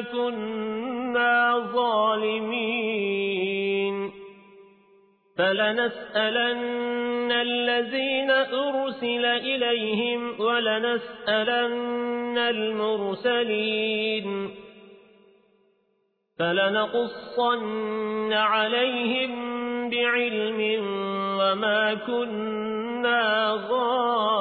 كنا ظالمين. فلنسألن الذين أرسل إليهم ولنسألن المرسلين. فلنقصن عليهم بعلم وما كنا غائبين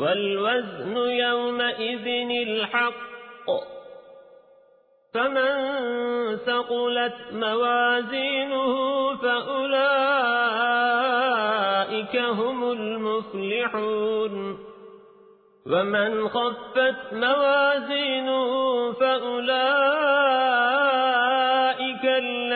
والوزن يومئذ الحق. فمن ثقلت موازينه فأولئك هم المفلحون. ومن خفت موازينه فأولئك